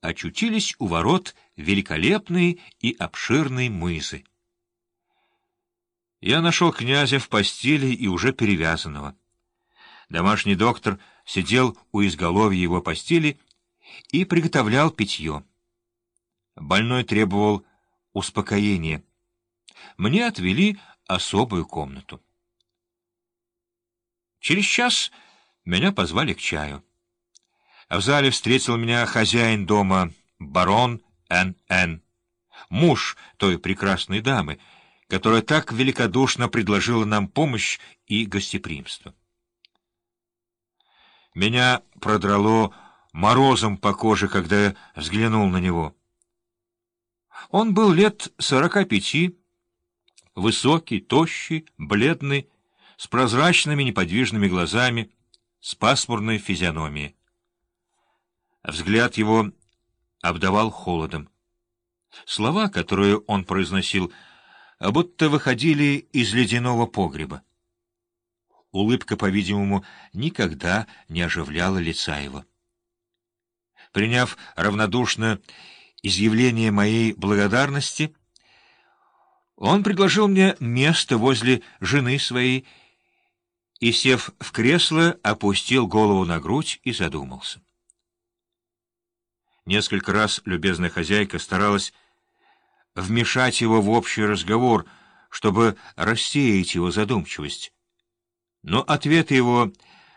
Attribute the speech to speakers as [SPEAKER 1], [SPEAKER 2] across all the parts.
[SPEAKER 1] очутились у ворот великолепные и обширные мызы. Я нашел князя в постели и уже перевязанного. Домашний доктор сидел у изголовья его постели и приготовлял питье. Больной требовал успокоения. Мне отвели особую комнату. Через час меня позвали к чаю. В зале встретил меня хозяин дома, барон Н.Н., муж той прекрасной дамы, которая так великодушно предложила нам помощь и гостеприимство. Меня продрало морозом по коже, когда я взглянул на него. Он был лет сорока пяти, высокий, тощий, бледный, с прозрачными неподвижными глазами, с пасмурной физиономией. Взгляд его обдавал холодом. Слова, которые он произносил, будто выходили из ледяного погреба. Улыбка, по-видимому, никогда не оживляла лица его. Приняв равнодушно изъявление моей благодарности, он предложил мне место возле жены своей и, сев в кресло, опустил голову на грудь и задумался. Несколько раз любезная хозяйка старалась вмешать его в общий разговор, чтобы рассеять его задумчивость. Но ответы его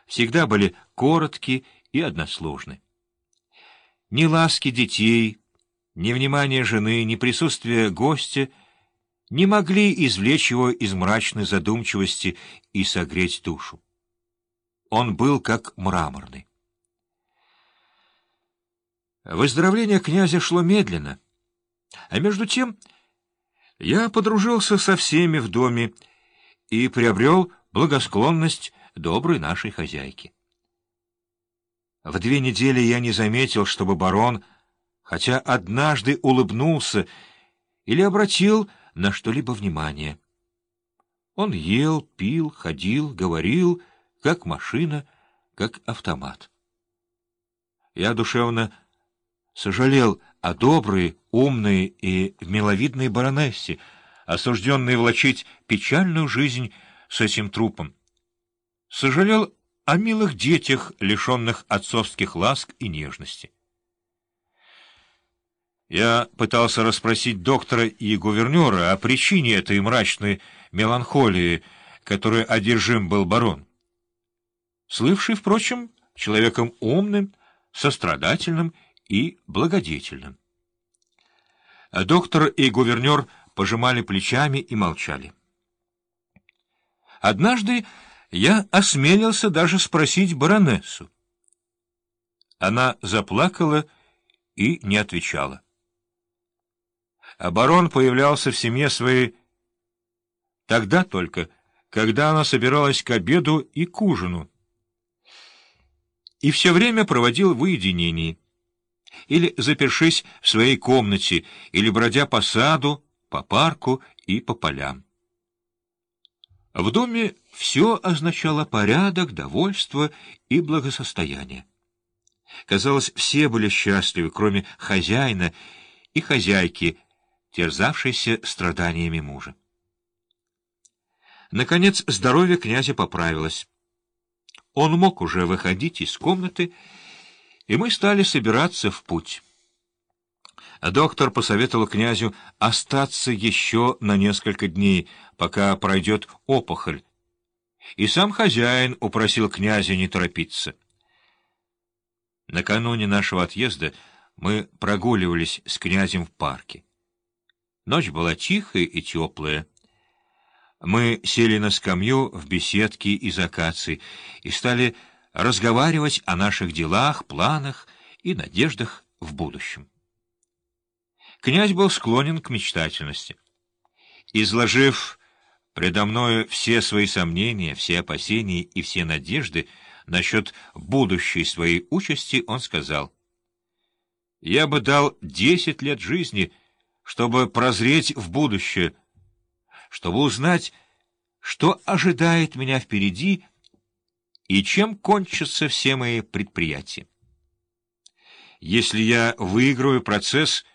[SPEAKER 1] всегда были коротки и односложны. Ни ласки детей, ни внимание жены, ни присутствие гостя не могли извлечь его из мрачной задумчивости и согреть душу. Он был как мраморный. Выздоровление князя шло медленно. А между тем я подружился со всеми в доме и приобрел благосклонность доброй нашей хозяйки. В две недели я не заметил, чтобы барон, хотя однажды улыбнулся или обратил на что-либо внимание. Он ел, пил, ходил, говорил, как машина, как автомат. Я душевно сожалел о доброй, умной и миловидной баронессе, осужденной влачить печальную жизнь с этим трупом. Сожалел о милых детях, лишенных отцовских ласк и нежности. Я пытался расспросить доктора и гувернера о причине этой мрачной меланхолии, которой одержим был барон. Слывший, впрочем, человеком умным, сострадательным и благодетельным. Доктор и гувернер пожимали плечами и молчали. Однажды я осмелился даже спросить баронессу. Она заплакала и не отвечала. А барон появлялся в семье своей тогда только, когда она собиралась к обеду и к ужину, и все время проводил в уединении или запершись в своей комнате, или бродя по саду, по парку и по полям. В доме все означало порядок, довольство и благосостояние. Казалось, все были счастливы, кроме хозяина и хозяйки, терзавшейся страданиями мужа. Наконец, здоровье князя поправилось. Он мог уже выходить из комнаты и мы стали собираться в путь. Доктор посоветовал князю остаться еще на несколько дней, пока пройдет опухоль, и сам хозяин упросил князя не торопиться. Накануне нашего отъезда мы прогуливались с князем в парке. Ночь была тихая и теплая. Мы сели на скамью в беседке из акаций и стали разговаривать о наших делах, планах и надеждах в будущем. Князь был склонен к мечтательности. Изложив предо мною все свои сомнения, все опасения и все надежды насчет будущей своей участи, он сказал, «Я бы дал десять лет жизни, чтобы прозреть в будущее, чтобы узнать, что ожидает меня впереди и чем кончатся все мои предприятия. если я выиграю процесс